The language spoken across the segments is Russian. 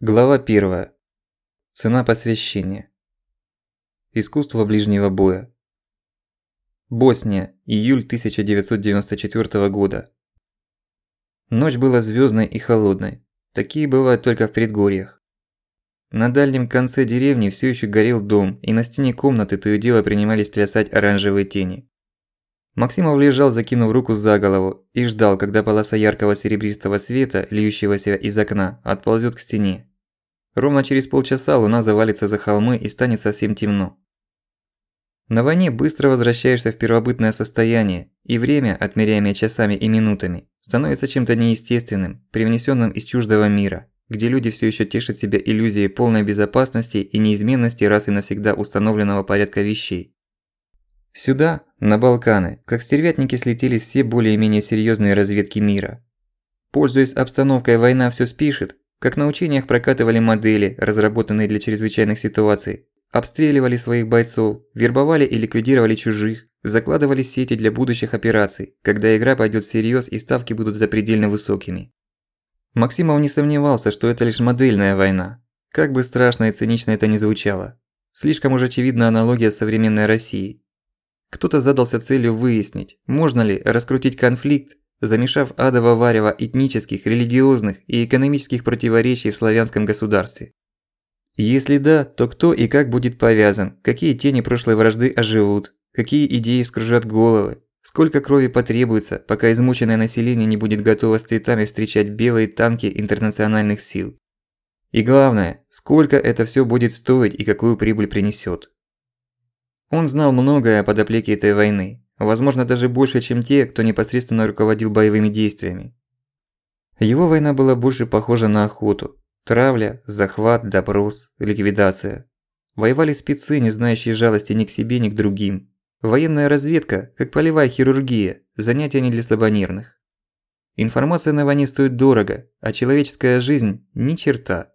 Глава 1. Цена посвящения. Искусство ближнего боя. Босния, июль 1994 года. Ночь была звёздной и холодной. Такие бывают только в предгорьях. На дальнем конце деревни всё ещё горел дом, и на стене комнаты то и дело принимались плясать оранжевые тени. Максимов лежал, закинув руку за голову, и ждал, когда полоса яркого серебристого света, льющегося из окна, отползёт к стене. Ровно через полчаса луна завалится за холмы и станет совсем темно. На войне быстро возвращаешься в первобытное состояние, и время, отмеряемое часами и минутами, становится чем-то неестественным, привнесенным из чуждого мира, где люди все еще тешат себя иллюзией полной безопасности и неизменности раз и навсегда установленного порядка вещей. Сюда, на Балканы, как стервятники слетелись все более-менее серьезные разведки мира. Пользуясь обстановкой, война все спишет, как на учениях прокатывали модели, разработанные для чрезвычайных ситуаций, обстреливали своих бойцов, вербовали и ликвидировали чужих, закладывали сети для будущих операций, когда игра пойдет всерьез и ставки будут запредельно высокими. Максимов не сомневался, что это лишь модельная война. Как бы страшно и цинично это ни звучало. Слишком уж очевидна аналогия с современной Россией. Кто-то задался целью выяснить, можно ли раскрутить конфликт замешав адово варево этнических, религиозных и экономических противоречий в славянском государстве. Если да, то кто и как будет повязан, какие тени прошлой вражды оживут, какие идеи вскружат головы, сколько крови потребуется, пока измученное население не будет готово с цветами встречать белые танки интернациональных сил. И главное, сколько это всё будет стоить и какую прибыль принесёт. Он знал многое о подоплеке этой войны, Возможно, даже больше, чем те, кто непосредственно руководил боевыми действиями. Его война была больше похожа на охоту. Травля, захват, допрос, ликвидация. Воевали спецы, не знающие жалости ни к себе, ни к другим. Военная разведка, как полевая хирургия, занятие не для слабонервных. Информация на войне стоит дорого, а человеческая жизнь – ни черта.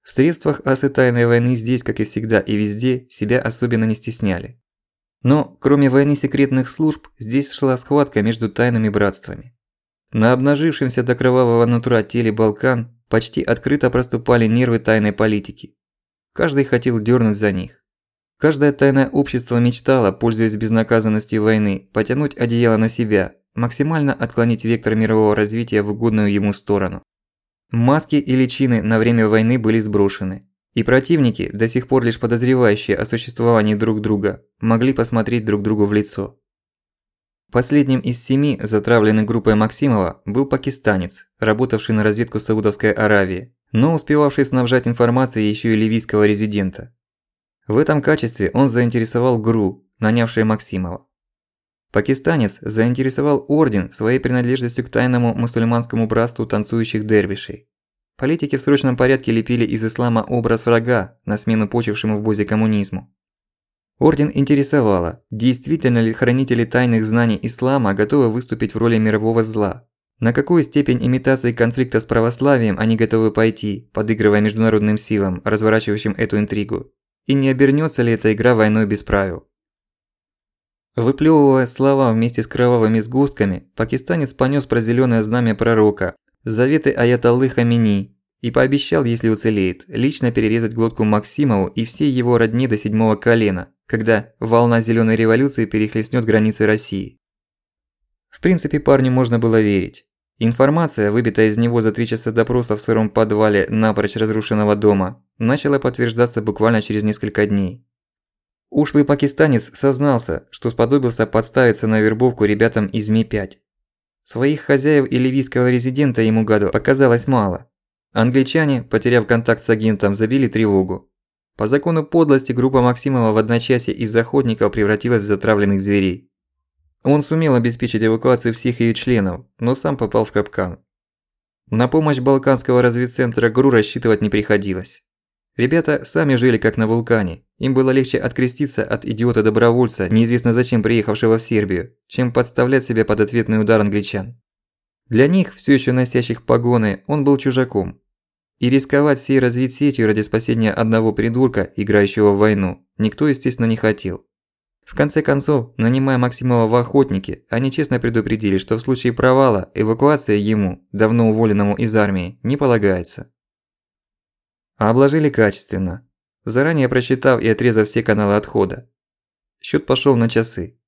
В средствах асы тайной войны здесь, как и всегда и везде, себя особенно не стесняли. Но, кроме войны секретных служб, здесь шла схватка между тайными братствами. На обнажившемся до кровавого нутра теле Балкан почти открыто проступали нервы тайной политики. Каждый хотел дернуть за них. Каждое тайное общество мечтало, пользуясь безнаказанностью войны, потянуть одеяло на себя, максимально отклонить вектор мирового развития в угодную ему сторону. Маски и личины на время войны были сброшены. И противники, до сих пор лишь подозревающие о существовании друг друга, могли посмотреть друг другу в лицо. Последним из семи, затравленных группой Максимова, был пакистанец, работавший на разведку Саудовской Аравии, но успевавший снабжать информацией еще и ливийского резидента. В этом качестве он заинтересовал ГРУ, нанявший Максимова. Пакистанец заинтересовал Орден своей принадлежностью к тайному мусульманскому братству танцующих дервишей. Политики в срочном порядке лепили из ислама образ врага на смену почившему в Бозе коммунизму. Орден интересовало, действительно ли хранители тайных знаний ислама готовы выступить в роли мирового зла. На какую степень имитации конфликта с православием они готовы пойти, подыгрывая международным силам, разворачивающим эту интригу? И не обернется ли эта игра войной без правил? Выплёвывая слова вместе с кровавыми сгустками, пакистанец понёс про зелёное знамя пророка, заветы Аятоллы Хамини и пообещал, если уцелеет, лично перерезать глотку Максимову и всей его родни до седьмого колена, когда волна зелёной революции перехлестнет границы России. В принципе, парню можно было верить. Информация, выбитая из него за три часа допроса в сыром подвале напрочь разрушенного дома, начала подтверждаться буквально через несколько дней. Ушлый пакистанец сознался, что сподобился подставиться на вербовку ребятам из Ми-5. Своих хозяев и ливийского резидента ему гаду оказалось мало. Англичане, потеряв контакт с агентом, забили тревогу. По закону подлости группа Максимова в одночасье из охотников превратилась в затравленных зверей. Он сумел обеспечить эвакуацию всех ее членов, но сам попал в капкан. На помощь Балканского разведцентра ГРУ рассчитывать не приходилось. Ребята сами жили как на вулкане. Им было легче откреститься от идиота-добровольца, неизвестно зачем приехавшего в Сербию, чем подставлять себя под ответный удар англичан. Для них, все еще носящих погоны, он был чужаком. И рисковать всей разведсетью ради спасения одного придурка, играющего в войну, никто, естественно, не хотел. В конце концов, нанимая Максимова в охотники, они честно предупредили, что в случае провала эвакуация ему, давно уволенному из армии, не полагается. А обложили качественно, заранее просчитав и отрезав все каналы отхода. Счет пошел на часы.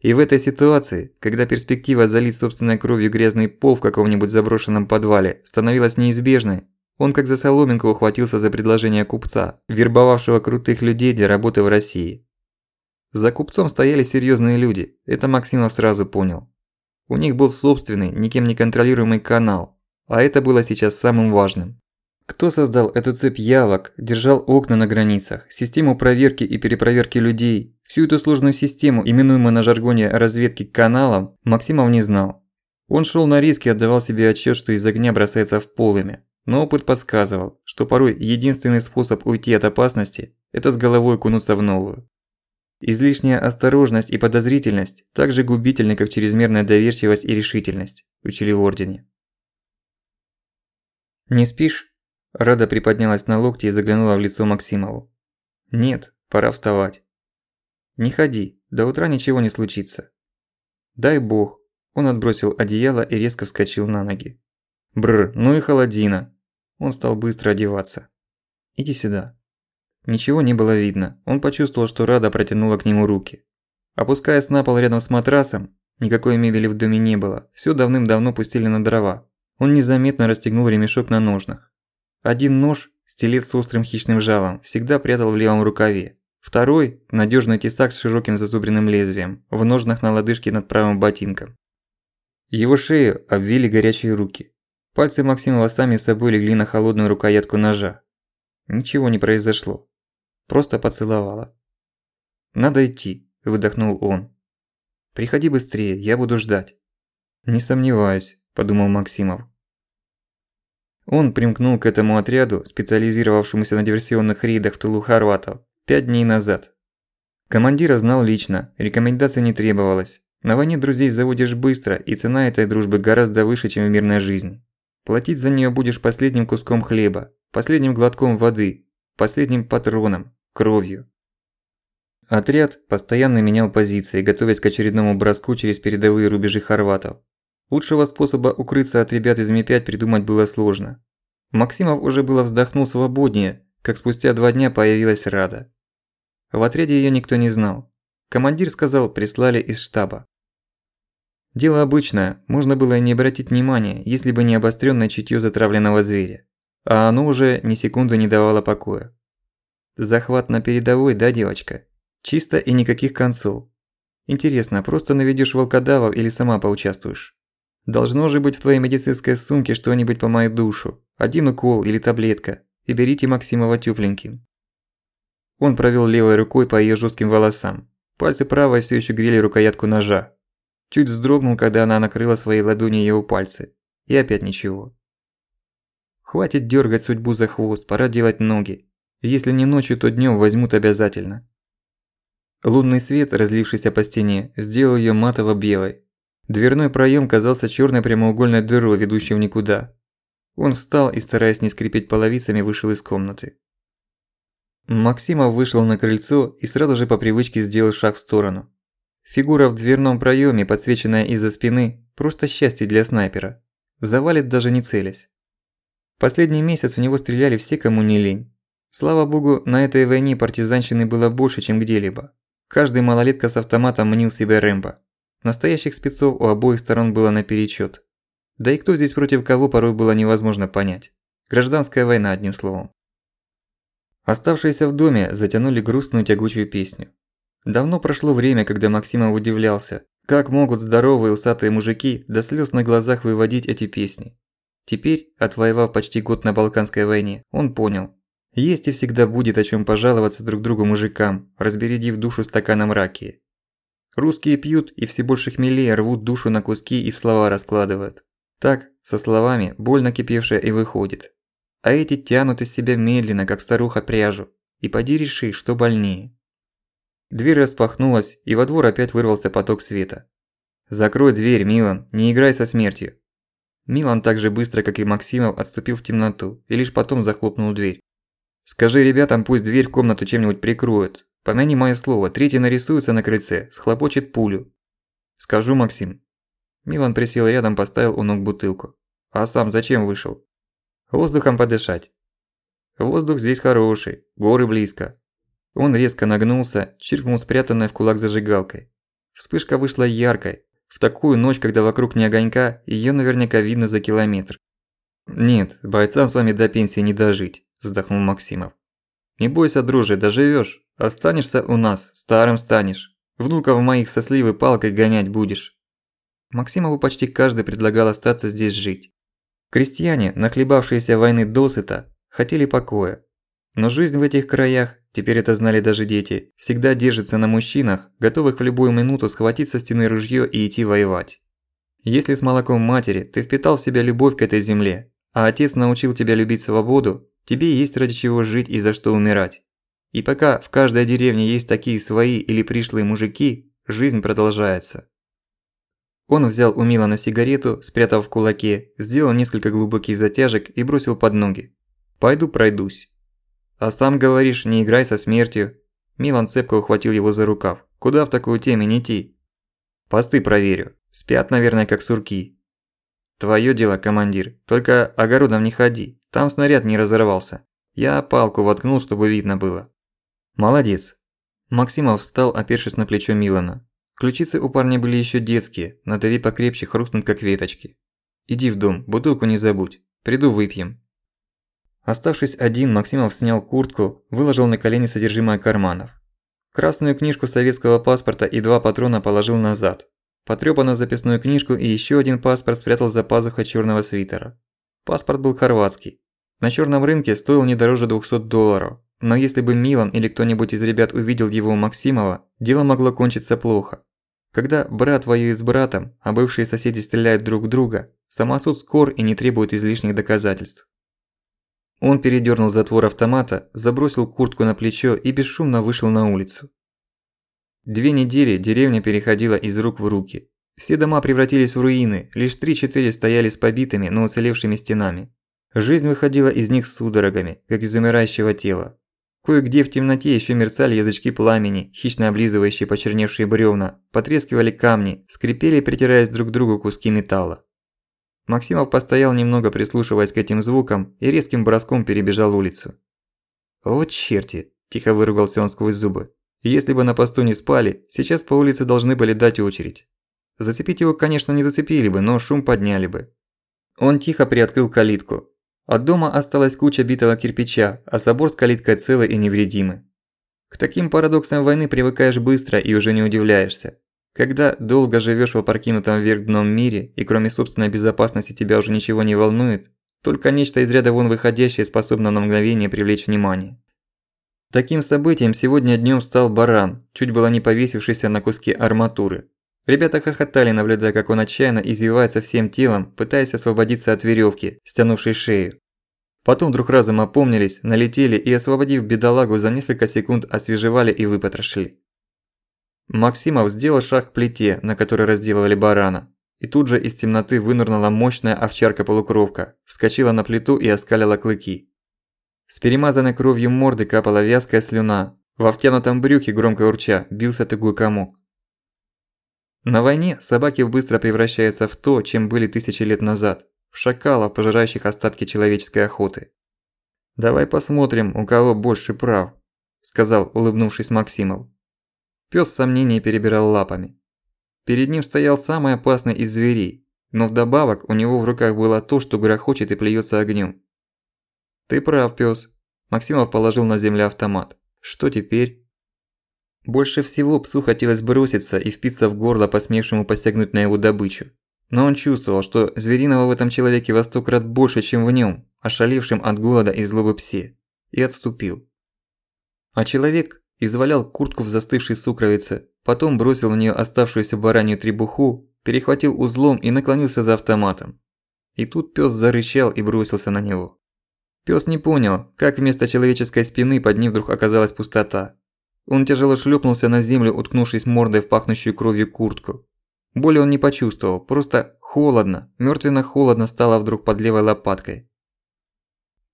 И в этой ситуации, когда перспектива залить собственной кровью грязный пол в каком-нибудь заброшенном подвале становилась неизбежной, он как за соломинку ухватился за предложение купца, вербовавшего крутых людей для работы в России. За купцом стояли серьезные люди, это Максимов сразу понял. У них был собственный, никем не контролируемый канал, а это было сейчас самым важным. Кто создал эту цепь явок, держал окна на границах, систему проверки и перепроверки людей, всю эту сложную систему, именуемую на жаргоне разведки каналом, Максимов не знал. Он шел на риски и отдавал себе отчет, что из огня бросается в полыми. Но опыт подсказывал, что порой единственный способ уйти от опасности – это с головой окунуться в новую. Излишняя осторожность и подозрительность так же губительны, как чрезмерная доверчивость и решительность, учили в Ордене. «Не спишь?» Рада приподнялась на локте и заглянула в лицо Максимову. «Нет, пора вставать». «Не ходи, до утра ничего не случится». «Дай бог». Он отбросил одеяло и резко вскочил на ноги. «Бррр, ну и холодина». Он стал быстро одеваться. «Иди сюда». Ничего не было видно, он почувствовал, что Рада протянула к нему руки. Опускаясь на пол рядом с матрасом, никакой мебели в доме не было, всё давным-давно пустили на дрова. Он незаметно расстегнул ремешок на ножнах. Один нож, стилет с острым хищным жалом, всегда прятал в левом рукаве. Второй – надёжный тесак с широким зазубренным лезвием, в ножнах на лодыжке над правым ботинком. Его шею обвили горячие руки. Пальцы Максимова сами собой легли на холодную рукоятку ножа. Ничего не произошло. Просто поцеловала. «Надо идти», – выдохнул он. «Приходи быстрее, я буду ждать». «Не сомневаюсь», – подумал Максимов. Он примкнул к этому отряду, специализировавшемуся на диверсионных рейдах в тылу хорватов, пять дней назад. Командира знал лично, рекомендаций не требовалось. На войне друзей заводишь быстро, и цена этой дружбы гораздо выше, чем в мирной жизни. Платить за неё будешь последним куском хлеба, последним глотком воды, последним патроном, кровью. Отряд постоянно менял позиции, готовясь к очередному броску через передовые рубежи хорватов. Лучшего способа укрыться от ребят из Ми-5 придумать было сложно. Максимов уже было вздохнул свободнее, как спустя два дня появилась Рада. В отряде её никто не знал. Командир сказал, прислали из штаба. Дело обычное, можно было и не обратить внимания, если бы не обострённое чутьё затравленного зверя. А оно уже ни секунды не давало покоя. Захват на передовой, да, девочка? Чисто и никаких концов. Интересно, просто наведёшь волкодавов или сама поучаствуешь? Должно же быть в твоей медицинской сумке что-нибудь по мою душу. Один укол или таблетка. И берите Максимова тёпленьким. Он провёл левой рукой по её жёстким волосам. Пальцы правой всё ещё грели рукоятку ножа. Чуть вздрогнул, когда она накрыла своей ладонью его пальцы. И опять ничего. Хватит дёргать судьбу за хвост, пора делать ноги. Если не ночью, то днём возьмут обязательно. Лунный свет, разлившийся по стене, сделал её матово-белой. Дверной проем казался черной прямоугольной дырой, ведущей в никуда. Он встал и, стараясь не скрипеть половицами, вышел из комнаты. Максимов вышел на крыльцо и сразу же по привычке сделал шаг в сторону. Фигура в дверном проеме, подсвеченная из-за спины, просто счастье для снайпера. Завалит даже не целясь. Последний месяц в него стреляли все, кому не лень. Слава богу, на этой войне партизанщины было больше, чем где-либо. Каждый малолетка с автоматом мнил себя Рэмбо. Настоящих спецов у обоих сторон было наперечёт. Да и кто здесь против кого порой было невозможно понять. Гражданская война, одним словом. Оставшиеся в доме затянули грустную тягучую песню. Давно прошло время, когда Максимов удивлялся, как могут здоровые усатые мужики до слез на глазах выводить эти песни. Теперь, отвоевав почти год на Балканской войне, он понял. Есть и всегда будет о чем пожаловаться друг другу мужикам, разбередив душу стаканом ракии. Русские пьют и все больше хмелее рвут душу на куски и в слова раскладывают. Так, со словами, больно кипевшая и выходит. А эти тянут из себя медленно, как старуха пряжу. И поди реши, что больнее. Дверь распахнулась, и во двор опять вырвался поток света. «Закрой дверь, Милан, не играй со смертью». Милан так же быстро, как и Максимов, отступил в темноту и лишь потом захлопнул дверь. «Скажи ребятам, пусть дверь в комнату чем-нибудь прикроют, Помяни мое слово, третий нарисуется на крыльце, схлопочет пулю. Скажу, Максим. Милан присел рядом, поставил у ног бутылку. А сам зачем вышел? Воздухом подышать. Воздух здесь хороший, горы близко. Он резко нагнулся, чиркнул спрятанной в кулак зажигалкой. Вспышка вышла яркой. В такую ночь, когда вокруг не огонька, её наверняка видно за километр. «Нет, бойцам с вами до пенсии не дожить», – вздохнул Максимов. «Не бойся, друже, доживёшь. Останешься у нас, старым станешь. Внуков моих со сливы палкой гонять будешь». Максимову почти каждый предлагал остаться здесь жить. Крестьяне, нахлебавшиеся войны досыта, хотели покоя. Но жизнь в этих краях теперь это знали даже дети, всегда держится на мужчинах, готовых в любую минуту схватить со стены ружье и идти воевать. Если с молоком матери ты впитал в себя любовь к этой земле, а отец научил тебя любить свободу, тебе есть ради чего жить и за что умирать. И пока в каждой деревне есть такие свои или пришлые мужики, жизнь продолжается. Он взял у Милана сигарету, спрятав в кулаке, сделал несколько глубоких затяжек и бросил под ноги. «Пойду пройдусь». «А сам говоришь, не играй со смертью». Милан цепко ухватил его за рукав. «Куда в такую не идти?» «Посты проверю. Спят, наверное, как сурки». «Твоё дело, командир. Только огородом не ходи. Там снаряд не разорвался. Я палку воткнул, чтобы видно было». «Молодец». Максимов встал, опершись на плечо Милана. Ключицы у парня были ещё детские, надави покрепче хрустнут как веточки. «Иди в дом, бутылку не забудь. Приду выпьем». Оставшись один, Максимов снял куртку, выложил на колени содержимое карманов. Красную книжку советского паспорта и два патрона положил назад. Потрёпанную записную книжку и ещё один паспорт спрятал за пазухой чёрного свитера. Паспорт был хорватский. На чёрном рынке стоил не дороже 200 долларов. Но если бы Милан или кто-нибудь из ребят увидел его у Максимова, дело могло кончиться плохо. Когда брат воюет с братом, а бывшие соседи стреляют друг в друга, самосуд скор и не требует излишних доказательств. Он передёрнул затвор автомата, забросил куртку на плечо и бесшумно вышел на улицу. Две недели деревня переходила из рук в руки. Все дома превратились в руины, лишь три-четыре стояли с побитыми, но уцелевшими стенами. Жизнь выходила из них судорогами, как из умирающего тела. Кое-где в темноте ещё мерцали язычки пламени, хищно облизывающие почерневшие бревна, потрескивали камни, скрипели, притираясь друг к другу куски металла. Максимов постоял немного прислушиваясь к этим звукам и резким броском перебежал улицу. «Вот черти!» – тихо выругался он сквозь зубы. «Если бы на посту не спали, сейчас по улице должны были дать очередь. Зацепить его, конечно, не зацепили бы, но шум подняли бы». Он тихо приоткрыл калитку. От дома осталась куча битого кирпича, а забор с калиткой целый и невредимый. К таким парадоксам войны привыкаешь быстро и уже не удивляешься. Когда долго живешь в опрокинутом вверх дном мире, и кроме собственной безопасности тебя уже ничего не волнует, только нечто из ряда вон выходящее способно на мгновение привлечь внимание. Таким событием сегодня днём стал баран, чуть было не повесившийся на куске арматуры. Ребята хохотали, наблюдая, как он отчаянно извивается всем телом, пытаясь освободиться от верёвки, стянувшей шею. Потом вдруг разом опомнились, налетели и, освободив бедолагу, за несколько секунд освежевали и выпотрошили. Максимов сделал шаг к плите, на которой разделывали барана. И тут же из темноты вынырнула мощная овчарка-полукровка, вскочила на плиту и оскалила клыки. С перемазанной кровью морды капала вязкая слюна, во втянутом брюхе громко урча бился тугой комок. На войне собаки быстро превращаются в то, чем были тысячи лет назад, в шакалов, пожирающих остатки человеческой охоты. «Давай посмотрим, у кого больше прав», – сказал, улыбнувшись Максимов. Пёс в перебирал лапами. Перед ним стоял самый опасный из зверей, но вдобавок у него в руках было то, что грохочет и плюется огнем. «Ты прав, пёс», – Максимов положил на землю автомат. «Что теперь?» Больше всего псу хотелось броситься и впиться в горло посмевшему посягнуть на его добычу. Но он чувствовал, что звериного в этом человеке во сто крат больше, чем в нем, ошалевшем от голода и злобы псе, и отступил. А человек извалял куртку в застывшей сукровице, потом бросил в неё оставшуюся баранью требуху, перехватил узлом и наклонился за автоматом. И тут пёс зарычал и бросился на него. Пёс не понял, как вместо человеческой спины под ним вдруг оказалась пустота. Он тяжело шлёпнулся на землю, уткнувшись мордой в пахнущую кровью куртку. Боли он не почувствовал, просто холодно, мёртвенно-холодно стало вдруг под левой лопаткой.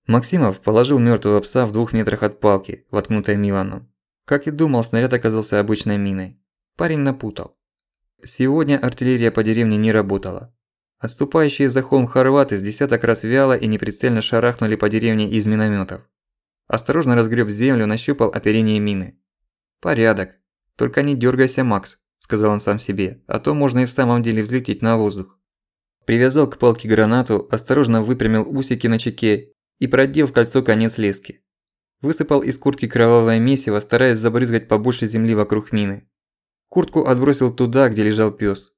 Максимов положил мёртвого пса в двух метрах от палки, воткнутой Миланом. Как и думал, снаряд оказался обычной миной. Парень напутал. Сегодня артиллерия по деревне не работала. Отступающие за холм хорваты с десяток раз вяло и неприцельно шарахнули по деревне из миномётов. Осторожно разгреб землю, нащупал оперение мины. Порядок. Только не дергайся, Макс, сказал он сам себе, а то можно и в самом деле взлететь на воздух. Привязал к палке гранату, осторожно выпрямил усики на чеке и продел в кольцо конец лески. Высыпал из куртки кровавое месиво, стараясь забрызгать побольше земли вокруг мины. Куртку отбросил туда, где лежал пёс.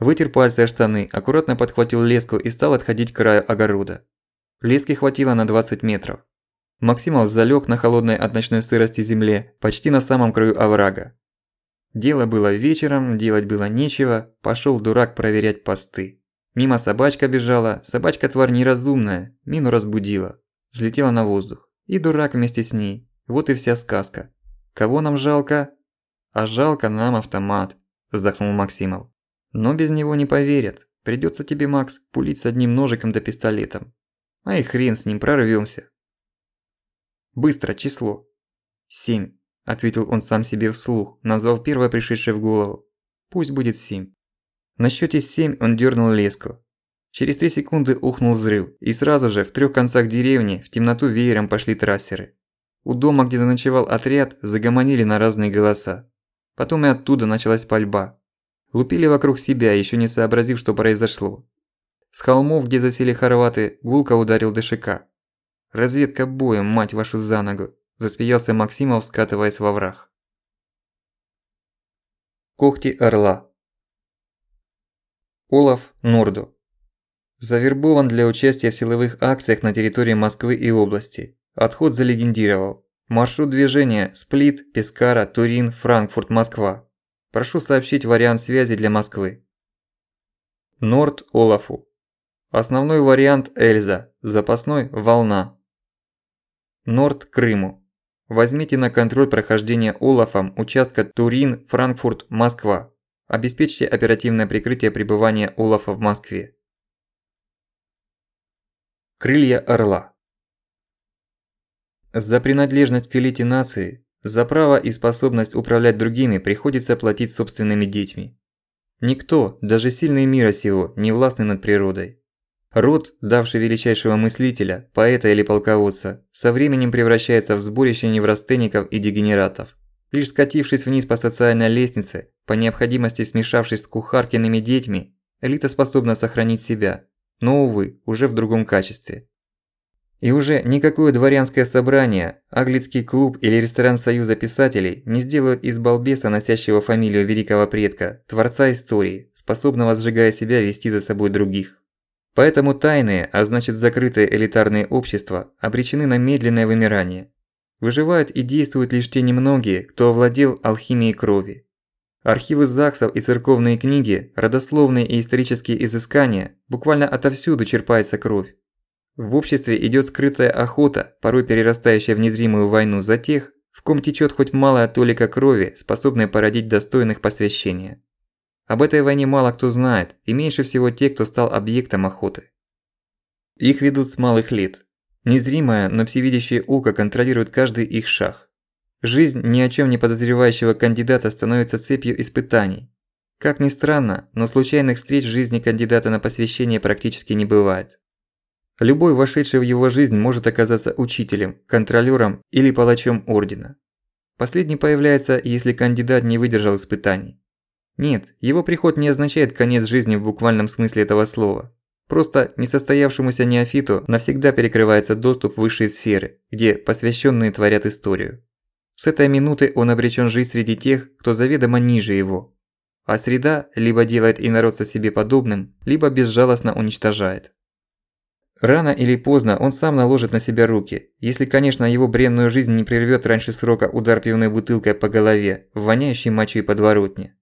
Вытер пальцы о штаны, аккуратно подхватил леску и стал отходить к краю огорода. Лески хватило на 20 метров. Максимов залёг на холодной от ночной сырости земле, почти на самом краю оврага. Дело было вечером, делать было нечего, пошёл дурак проверять посты. Мимо собачка бежала, собачка тварь неразумная, мину разбудила. Взлетела на воздух. И дурак вместе с ней. Вот и вся сказка. Кого нам жалко? А жалко нам автомат, вздохнул Максимов. Но без него не поверят. Придётся тебе, Макс, пулить с одним ножиком да пистолетом. А хрен с ним, прорвёмся. Быстро, число. Семь, ответил он сам себе вслух, назвав первое пришедшее в голову. Пусть будет семь. На счёте семь он дёрнул леску. Через три секунды ухнул взрыв, и сразу же в трёх концах деревни в темноту веером пошли трассеры. У дома, где заночевал отряд, загомонили на разные голоса. Потом и оттуда началась пальба. Лупили вокруг себя, ещё не сообразив, что произошло. С холмов, где засели хорваты, гулко ударил ДШК. «Разведка боем, мать вашу за ногу!» – засмеялся Максимов, скатываясь во враг. Когти орла Олаф Норду Завербован для участия в силовых акциях на территории Москвы и области. Отход залегендировал. Маршрут движения – Сплит, Пескара, Турин, Франкфурт, Москва. Прошу сообщить вариант связи для Москвы. Норд Олафу. Основной вариант Эльза, запасной – Волна. Норд Крыму. Возьмите на контроль прохождение Олафом участка Турин, Франкфурт, Москва. Обеспечьте оперативное прикрытие пребывания Олафа в Москве. Крылья орла. За принадлежность к элите нации, за право и способность управлять другими приходится платить собственными детьми. Никто, даже сильный мира сего, не властный над природой. Род, давший величайшего мыслителя, поэта или полководца, со временем превращается в сборище неврастенников и дегенератов. Лишь скатившись вниз по социальной лестнице, по необходимости смешавшись с кухаркиными детьми, элита способна сохранить себя, но, увы, уже в другом качестве. И уже никакое дворянское собрание, аглицкий клуб или ресторан Союза писателей не сделают из балбеса, носящего фамилию великого предка, творца истории, способного, сжигая себя, вести за собой других. Поэтому тайные, а значит закрытые элитарные общества, обречены на медленное вымирание. Выживают и действуют лишь те немногие, кто овладел алхимией крови. Архивы ЗАГСов и церковные книги, родословные и исторические изыскания, буквально отовсюду черпается кровь. В обществе идёт скрытая охота, порой перерастающая в незримую войну за тех, в ком течёт хоть малая толика крови, способная породить достойных посвящения. Об этой войне мало кто знает, и меньше всего те, кто стал объектом охоты. Их ведут с малых лет. Незримое, но всевидящее око контролирует каждый их шаг. Жизнь ни о чём не подозревающего кандидата становится цепью испытаний. Как ни странно, но случайных встреч в жизни кандидата на посвящение практически не бывает. Любой вошедший в его жизнь может оказаться учителем, контролёром или палачом ордена. Последний появляется, если кандидат не выдержал испытаний. Нет, его приход не означает конец жизни в буквальном смысле этого слова. Просто несостоявшемуся неофиту навсегда перекрывается доступ в высшие сферы, где посвященные творят историю. С этой минуты он обречен жить среди тех, кто заведомо ниже его. А среда либо делает инородца себе подобным, либо безжалостно уничтожает. Рано или поздно он сам наложит на себя руки, если, конечно, его бренную жизнь не прервёт раньше срока удар пивной бутылкой по голове, воняющей мочой подворотни.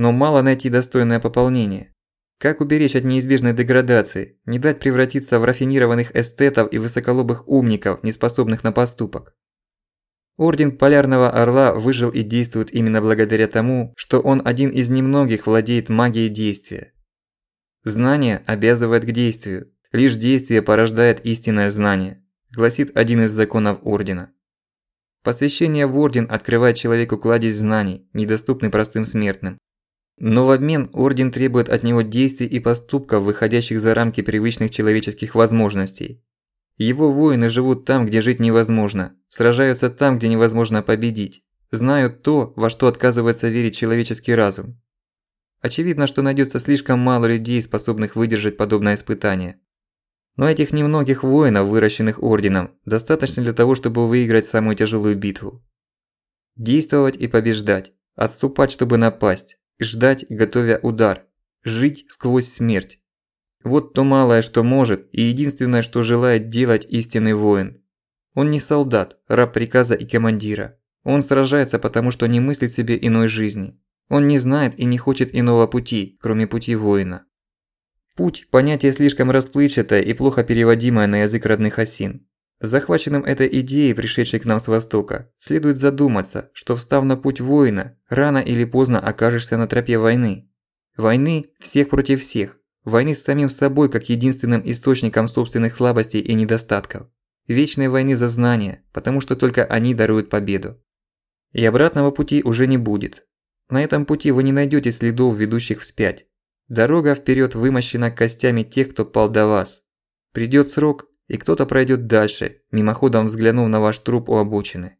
Но мало найти достойное пополнение. Как уберечь от неизбежной деградации, не дать превратиться в рафинированных эстетов и высоколобых умников, неспособных на поступок? Орден Полярного Орла выжил и действует именно благодаря тому, что он один из немногих владеет магией действия. Знание обязывает к действию, Лишь действие порождает истинное знание, гласит один из законов Ордена. Посвящение в Орден открывает человеку кладезь знаний, недоступный простым смертным. Но в обмен Орден требует от него действий и поступков, выходящих за рамки привычных человеческих возможностей. Его воины живут там, где жить невозможно, сражаются там, где невозможно победить, знают то, во что отказывается верить человеческий разум. Очевидно, что найдется слишком мало людей, способных выдержать подобное испытание. Но этих немногих воинов, выращенных Орденом, достаточно для того, чтобы выиграть самую тяжелую битву. Действовать и побеждать, отступать, чтобы напасть, ждать, готовя удар, жить сквозь смерть. Вот то малое, что может, и единственное, что желает делать истинный воин. Он не солдат, раб приказа и командира. Он сражается, потому что не мыслит себе иной жизни. Он не знает и не хочет иного пути, кроме пути воина. Путь – понятие слишком расплывчатое и плохо переводимое на язык родных осин. Захваченным этой идеей, пришедшей к нам с Востока, следует задуматься, что встав на путь воина, рано или поздно окажешься на тропе войны. Войны всех против всех, войны с самим собой как единственным источником собственных слабостей и недостатков. Вечной войны за знания, потому что только они даруют победу. И обратного пути уже не будет, на этом пути вы не найдете следов, ведущих вспять. Дорога вперед вымощена костями тех, кто пал до вас. Придет срок, и кто-то пройдет дальше, мимоходом взглянув на ваш труп у обочины.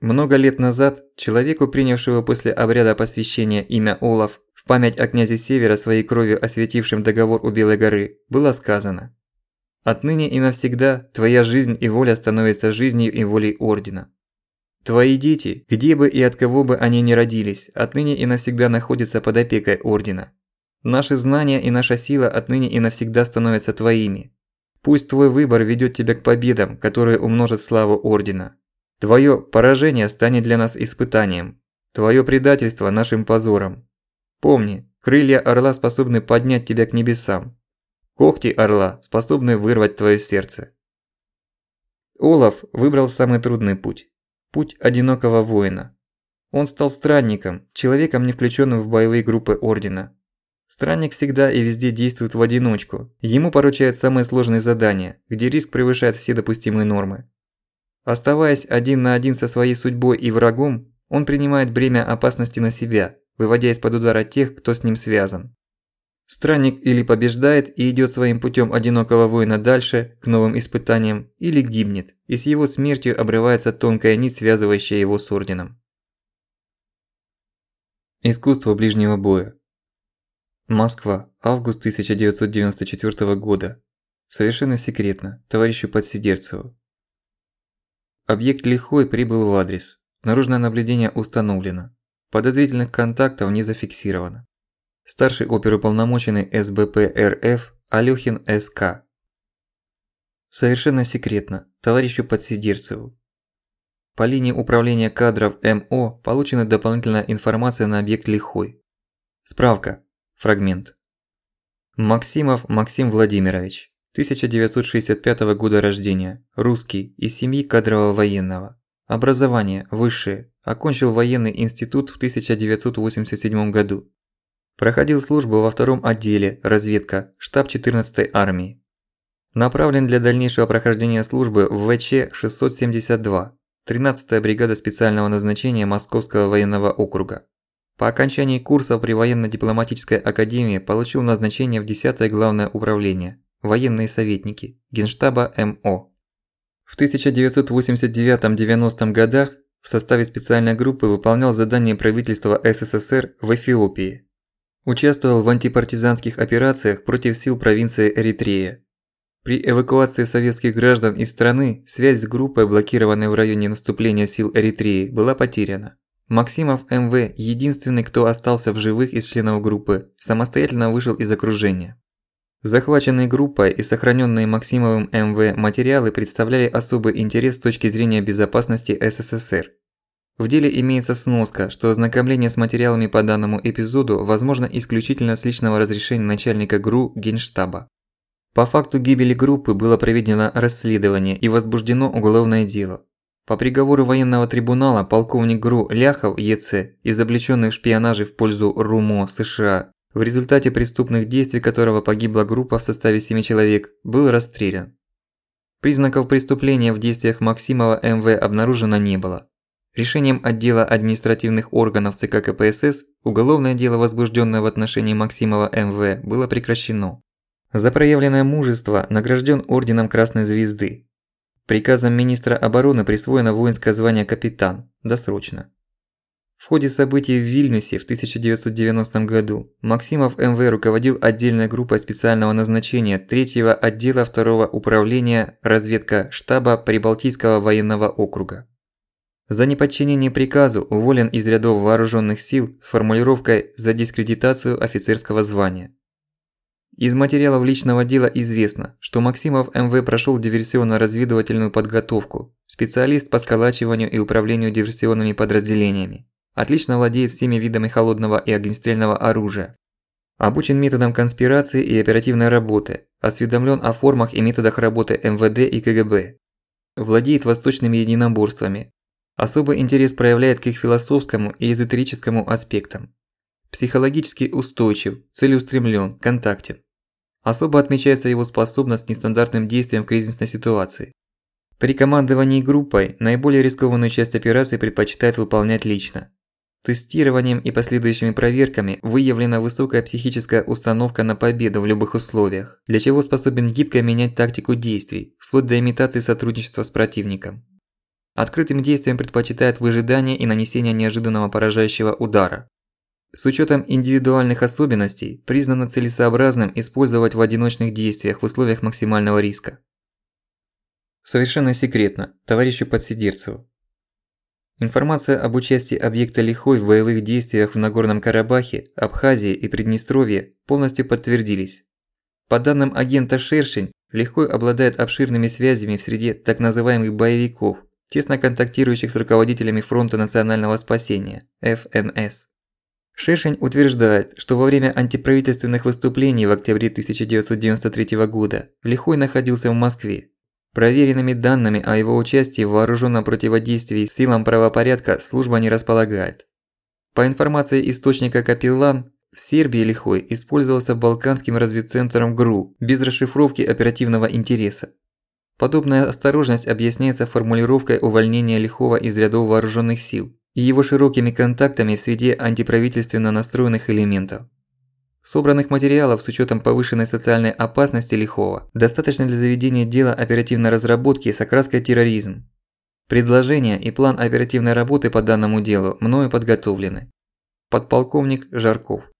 Много лет назад человеку, принявшего после обряда посвящения имя Олаф, в память о князе Севера своей кровью осветившем договор у Белой горы, было сказано «Отныне и навсегда твоя жизнь и воля становятся жизнью и волей Ордена». Твои дети, где бы и от кого бы они ни родились, отныне и навсегда находятся под опекой Ордена. Наши знания и наша сила отныне и навсегда становятся твоими. Пусть твой выбор ведёт тебя к победам, которые умножат славу Ордена. Твоё поражение станет для нас испытанием. Твоё предательство – нашим позором. Помни, крылья орла способны поднять тебя к небесам. Когти орла способны вырвать твоё сердце. Олаф выбрал самый трудный путь. Путь одинокого воина. Он стал странником, человеком, не включенным в боевые группы Ордена. Странник всегда и везде действует в одиночку. Ему поручают самые сложные задания, где риск превышает все допустимые нормы. Оставаясь один на один со своей судьбой и врагом, он принимает бремя опасности на себя, выводя из-под удара тех, кто с ним связан. Странник или побеждает и идёт своим путём одинокого воина дальше, к новым испытаниям, или гибнет, и с его смертью обрывается тонкая нить, связывающая его с Орденом. Искусство ближнего боя Москва, август 1994 года. Совершенно секретно, товарищу Подсидерцеву. Объект Лихой прибыл в адрес. Наружное наблюдение установлено. Подозрительных контактов не зафиксировано. Старший оперуполномоченный СБП РФ Алёхин СК. Совершенно секретно, товарищу Подсидерцеву. По линии управления кадров МО получена дополнительная информация на объект Лихой. Справка. Фрагмент. Максимов Максим Владимирович. 1965 года рождения. Русский. Из семьи кадрового военного. Образование. Высшее. Окончил военный институт в 1987 году. Проходил службу во втором отделе, разведка, штаб 14-й армии. Направлен для дальнейшего прохождения службы в ВЧ-672, 13-я бригада специального назначения Московского военного округа. По окончании курса при военно-дипломатической академии получил назначение в 10-е главное управление, военные советники, Генштаба МО. В 1989-90 годах в составе специальной группы выполнял задания правительства СССР в Эфиопии, Участвовал в антипартизанских операциях против сил провинции Эритрея. При эвакуации советских граждан из страны связь с группой, блокированной в районе наступления сил Эритреи, была потеряна. Максимов МВ, единственный, кто остался в живых из членов группы, самостоятельно вышел из окружения. Захваченные группой и сохраненные Максимовым МВ материалы представляли особый интерес с точки зрения безопасности СССР. В деле имеется сноска, что ознакомление с материалами по данному эпизоду возможно исключительно с личного разрешения начальника ГРУ Генштаба. По факту гибели группы было проведено расследование и возбуждено уголовное дело. По приговору военного трибунала полковник ГРУ Ляхов ЕЦ, изобличенный в шпионаже в пользу РУМО США, в результате преступных действий которого погибла группа в составе 7 человек, был расстрелян. Признаков преступления в действиях Максимова МВ обнаружено не было. Решением отдела административных органов ЦК КПСС уголовное дело, возбужденное в отношении Максимова МВ, было прекращено. За проявленное мужество награжден Орденом Красной Звезды. Приказом министра обороны присвоено воинское звание капитан, досрочно. В ходе событий в Вильнюсе в 1990 году Максимов МВ руководил отдельной группой специального назначения 3-го отдела 2-го управления разведка штаба Прибалтийского военного округа. За неподчинение приказу уволен из рядов вооруженных сил с формулировкой «за дискредитацию офицерского звания». Из материалов личного дела известно, что Максимов МВ прошел диверсионно-разведывательную подготовку, специалист по сколачиванию и управлению диверсионными подразделениями, отлично владеет всеми видами холодного и огнестрельного оружия, обучен методам конспирации и оперативной работы, осведомлен о формах и методах работы МВД и КГБ, владеет восточными единоборствами, особый интерес проявляет к их философскому и эзотерическому аспектам, психологически устойчив, целеустремлен, контактен. Особо отмечается его способность к нестандартным действиям в кризисной ситуации. При командовании группой наиболее рискованную часть операции предпочитает выполнять лично. Тестированием и последующими проверками выявлена высокая психическая установка на победу в любых условиях, для чего способен гибко менять тактику действий, вплоть до имитации сотрудничества с противником. Открытым действием предпочитает выжидание и нанесение неожиданного поражающего удара. С учетом индивидуальных особенностей признано целесообразным использовать в одиночных действиях в условиях максимального риска. Совершенно секретно, товарищу Подсидерцеву. Информация об участии объекта Лихой в боевых действиях в Нагорном Карабахе, Абхазии и Приднестровье полностью подтвердились. По данным агента Шершень, Лихой обладает обширными связями в среде так называемых боевиков, тесно контактирующих с руководителями Фронта национального спасения, ФНС. Шешень утверждает, что во время антиправительственных выступлений в октябре 1993 года Лихой находился в Москве. Проверенными данными о его участии в вооруженном противодействии силам правопорядка служба не располагает. По информации источника Капеллан, в Сербии Лихой использовался Балканским разведцентром ГРУ без расшифровки оперативного интереса. Подобная осторожность объясняется формулировкой увольнения Лихова из рядов вооруженных сил и его широкими контактами в среде антиправительственно настроенных элементов. Собранных материалов с учетом повышенной социальной опасности Лихова достаточно для заведения дела оперативной разработки с окраской терроризм. Предложение и план оперативной работы по данному делу мною подготовлены. Подполковник Жарков.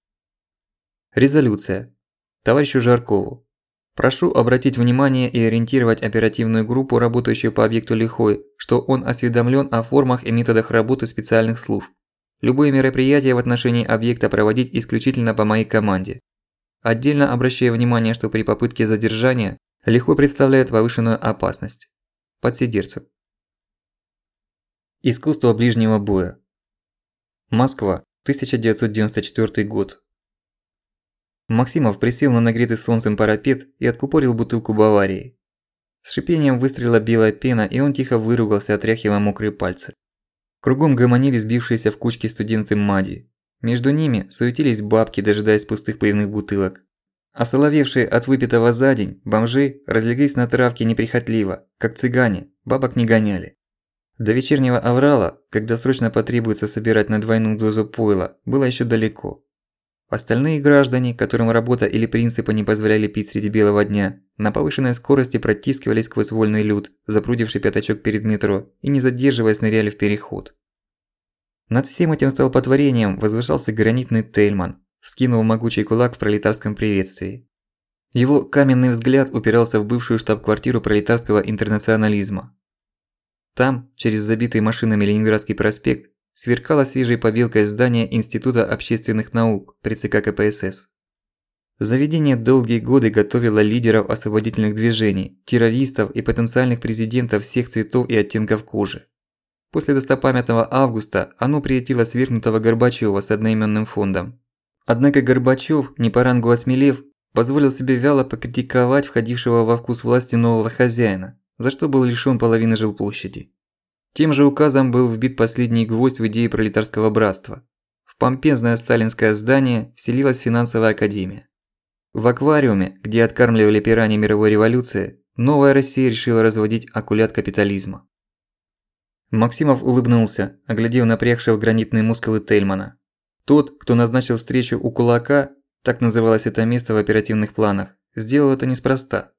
Резолюция. Товарищу Жаркову. Прошу обратить внимание и ориентировать оперативную группу, работающую по объекту Лихой, что он осведомлен о формах и методах работы специальных служб. Любые мероприятия в отношении объекта проводить исключительно по моей команде. Отдельно обращаю внимание, что при попытке задержания Лихой представляет повышенную опасность. Подсидерцев. Искусство ближнего боя. Москва, 1994 год. Максимов присел на нагретый солнцем парапет и откупорил бутылку Баварии. С шипением выстрелила белая пена, и он тихо выругался, отряхивая мокрые пальцы. Кругом гомонили сбившиеся в кучки студенты МАДИ. Между ними суетились бабки, дожидаясь пустых пивных бутылок. А соловевшие от выпитого за день, бомжи разлеглись на травке неприхотливо, как цыгане, бабок не гоняли. До вечернего аврала, когда срочно потребуется собирать на двойную дозу пойла, было еще далеко. Остальные граждане, которым работа или принципы не позволяли пить среди белого дня, на повышенной скорости протискивались сквозь вольный люд, запрудивший пятачок перед метро, и не задерживаясь ныряли в переход. Над всем этим столпотворением возвышался гранитный Тельман, вскинув могучий кулак в пролетарском приветствии. Его каменный взгляд упирался в бывшую штаб-квартиру пролетарского интернационализма. Там, через забитый машинами Ленинградский проспект, сверкало свежей побелкой здание Института общественных наук при ЦК КПСС. Заведение долгие годы готовило лидеров освободительных движений, террористов и потенциальных президентов всех цветов и оттенков кожи. После достопамятного августа оно приютило свергнутого Горбачёва с одноимённым фондом. Однако Горбачёв, не по рангу осмелев, позволил себе вяло покритиковать входившего во вкус власти нового хозяина, за что был лишён половины жилплощади. Тем же указом был вбит последний гвоздь в идеи пролетарского братства. В помпезное сталинское здание вселилась финансовая академия. В аквариуме, где откармливали пираньи мировой революции, новая Россия решила разводить акулят капитализма. Максимов улыбнулся, оглядев напрягшего гранитные мускулы Тельмана. Тот, кто назначил встречу у кулака, так называлось это место в оперативных планах, сделал это неспроста.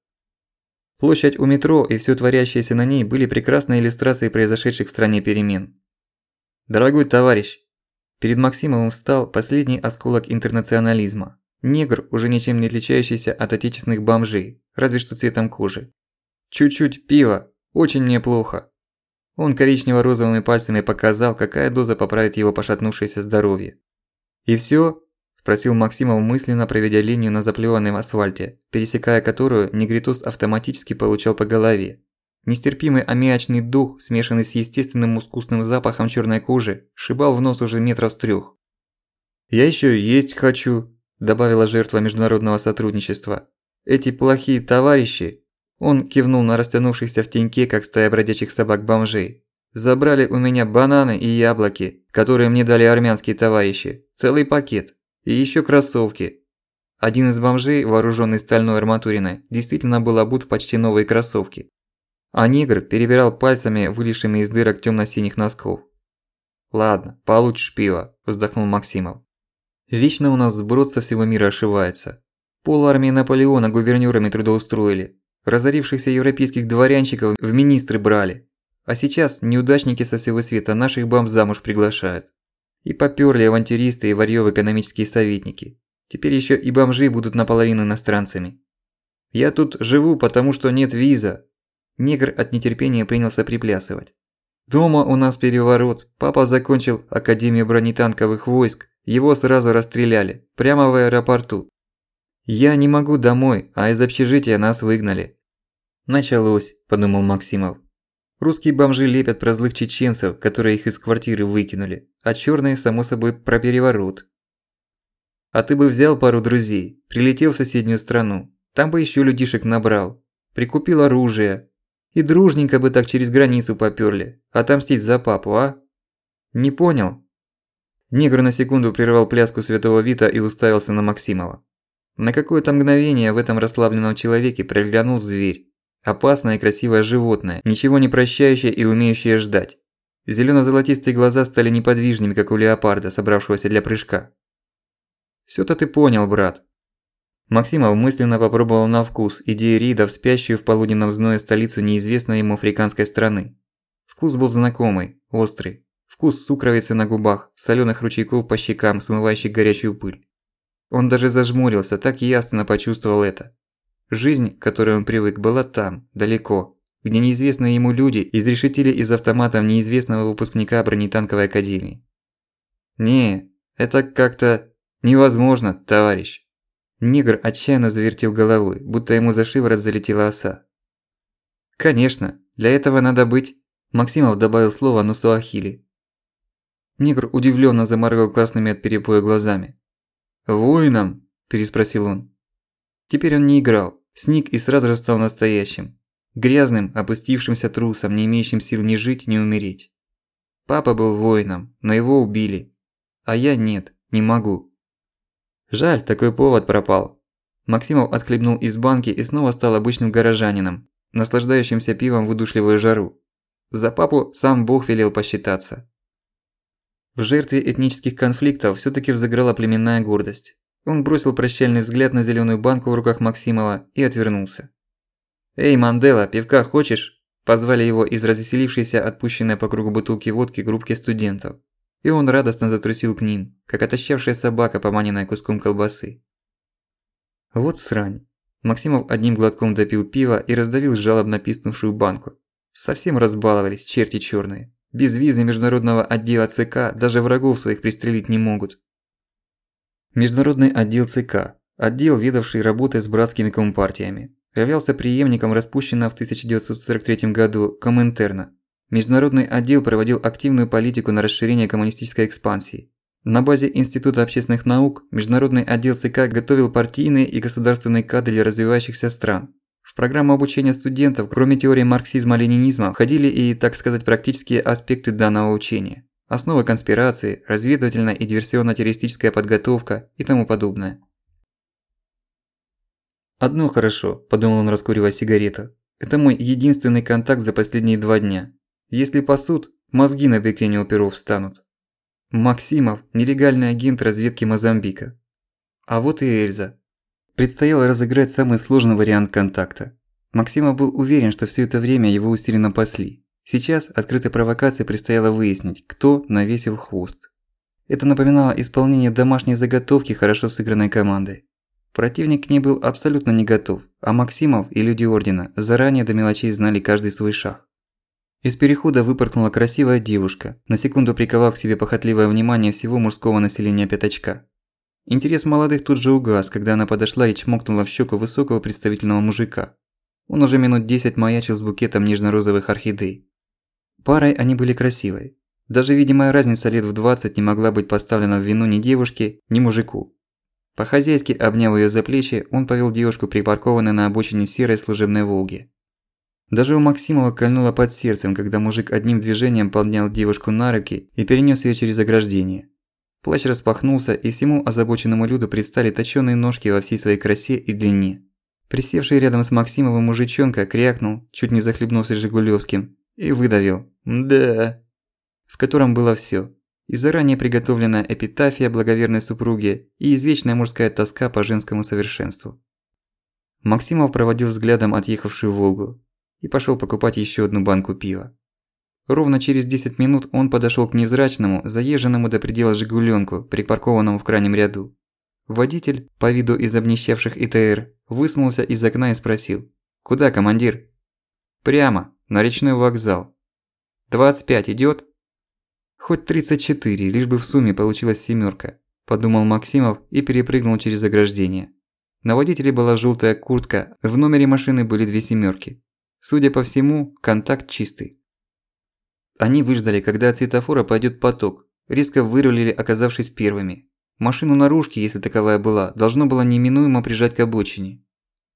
Площадь у метро и всё творящееся на ней были прекрасной иллюстрацией произошедших в стране перемен. Дорогой товарищ, перед Максимовым встал последний осколок интернационализма. Негр, уже ничем не отличающийся от отечественных бомжей, разве что цветом кожи. Чуть-чуть пива, очень мне плохо. Он коричнево-розовыми пальцами показал, какая доза поправит его пошатнувшееся здоровье. «И всё?» – спросил Максимов мысленно, проведя линию на заплеванном асфальте, пересекая которую негритос автоматически получал по голове. Нестерпимый аммиачный дух, смешанный с естественным мускусным запахом чёрной кожи, шибал в нос уже метров с трёх. «Я ещё есть хочу», – добавила жертва международного сотрудничества. «Эти плохие товарищи он кивнул на растянувшихся в теньке, как стая бродячих собак-бомжей. «Забрали у меня бананы и яблоки, которые мне дали армянские товарищи. Целый пакет. И ещё кроссовки». Один из бомжей, вооружённый стальной арматуриной, действительно был обут в почти новые кроссовки. А негр перебирал пальцами, вылезшими из дырок тёмно-синих носков. «Ладно, получишь пиво», – вздохнул Максимов. «Вечно у нас сброд со всего мира ошивается. Пол армии Наполеона гувернёрами трудоустроили, Разорившихся европейских дворянчиков в министры брали. А сейчас неудачники со всего света наших баб замуж приглашают. И попёрли авантюристы и варьёв экономические советники. Теперь ещё и бомжи будут наполовину иностранцами. Я тут живу, потому что нет виза. Негр от нетерпения принялся приплясывать. Дома у нас переворот. Папа закончил Академию бронетанковых войск. Его сразу расстреляли. Прямо в аэропорту. Я не могу домой, а из общежития нас выгнали. Началось, подумал Максимов. Русские бомжи лепят про злых чеченцев, которые их из квартиры выкинули, а чёрные, само собой, про переворот. А ты бы взял пару друзей, прилетел в соседнюю страну, там бы ещё людишек набрал, прикупил оружие, и дружненько бы так через границу попёрли, отомстить за папу, а? Не понял? Негр на секунду прервал пляску святого Вита и уставился на Максимова. На какое-то мгновение в этом расслабленном человеке проглянул зверь. Опасное и красивое животное, ничего не прощающее и умеющее ждать. Зелено-золотистые глаза стали неподвижными, как у леопарда, собравшегося для прыжка. «Всё-то ты понял, брат». Максимов мысленно попробовал на вкус идею Рида в спящую в полуденном зное столицу неизвестной ему африканской страны. Вкус был знакомый, острый. Вкус сукровицы на губах, солёных ручейков по щекам, смывающих горячую пыль. Он даже зажмурился, так ясно почувствовал это. Жизнь, к которой он привык, была там, далеко, где неизвестные ему люди изрешетили из автоматов неизвестного выпускника бронетанковой академии. «Не, это как-то невозможно, товарищ». Негр отчаянно завертел головой, будто ему за шиворот залетела оса. «Конечно, для этого надо быть...» Максимов добавил слово на суахили. Негр удивлённо заморгал красными от перепоя глазами. «Воином?» – переспросил он. Теперь он не играл, сник и сразу же стал настоящим. Грязным, опустившимся трусом, не имеющим сил ни жить, ни умереть. Папа был воином, но его убили. А я нет, не могу. Жаль, такой повод пропал. Максимов отхлебнул из банки и снова стал обычным горожанином, наслаждающимся пивом в удушливую жару. За папу сам Бог велел посчитаться. В жертве этнических конфликтов всё-таки взыграла племенная гордость. Он бросил прощальный взгляд на зелёную банку в руках Максимова и отвернулся. «Эй, Мандела, пивка хочешь?» Позвали его из развеселившейся отпущенной по кругу бутылки водки группки студентов. И он радостно затрусил к ним, как отощавшая собака, поманенная куском колбасы. Вот срань. Максимов одним глотком допил пива и раздавил жалобно писнувшую банку. Совсем разбаловались черти чёрные. Без визы международного отдела ЦК даже врагов своих пристрелить не могут. Международный отдел ЦК, отдел, ведавший работой с братскими компартиями, являлся преемником распущенного в 1943 году Коминтерна. Международный отдел проводил активную политику на расширение коммунистической экспансии. На базе Института общественных наук Международный отдел ЦК готовил партийные и государственные кадры для развивающихся стран, в программу обучения студентов, кроме теории марксизма-ленинизма, входили и, так сказать, практические аспекты данного учения. Основы конспирации, разведывательная и диверсионно-террористическая подготовка и тому подобное. «Одно хорошо», – подумал он, раскуривая сигарету. «Это мой единственный контакт за последние два дня. Если пасут, мозги на бекрень у перов встанут». Максимов – нелегальный агент разведки Мозамбика. А вот и Эльза. Предстояло разыграть самый сложный вариант контакта. Максимов был уверен, что все это время его усиленно пасли. Сейчас открытой провокации предстояло выяснить, кто навесил хвост. Это напоминало исполнение домашней заготовки хорошо сыгранной командой. Противник к ней был абсолютно не готов, а Максимов и люди Ордена заранее до мелочей знали каждый свой шаг. Из перехода выпорхнула красивая девушка, на секунду приковав к себе похотливое внимание всего мужского населения Пятачка. Интерес молодых тут же угас, когда она подошла и чмокнула в щеку высокого представительного мужика. Он уже минут десять маячил с букетом нежно-розовых орхидей. Парой они были красивой. Даже видимая разница лет в 20 не могла быть поставлена в вину ни девушке, ни мужику. По-хозяйски обняв её за плечи, он повел девушку припаркованной на обочине серой служебной «Волги». Даже у Максимова кольнуло под сердцем, когда мужик одним движением поднял девушку на руки и перенёс её через ограждение. Плащ распахнулся, и всему озабоченному люду предстали точёные ножки во всей своей красе и длине. Присевший рядом с Максимовым мужичонка крякнул, чуть не захлебнулся Жигулевским, и выдавил «Да», в котором было всё и заранее приготовленная эпитафия благоверной супруги и извечная мужская тоска по женскому совершенству. Максимов проводил взглядом отъехавшую «Волгу» и пошёл покупать ещё одну банку пива. Ровно через 10 минут он подошёл к невзрачному, заезженному до предела «Жигулёнку», припаркованному в крайнем ряду. Водитель, по виду из обнищавших ИТР, высунулся из окна и спросил «Куда, командир?» «Прямо, на речной вокзал». «25 идёт?» Хоть 34, лишь бы в сумме получилась семерка, подумал Максимов и перепрыгнул через ограждение. На водителе была желтая куртка, в номере машины были две семерки. Судя по всему, контакт чистый. Они выждали, когда от светофора пойдет поток, резко вырулили, оказавшись первыми. Машину наружки, если таковая была, должно было неминуемо прижать к обочине.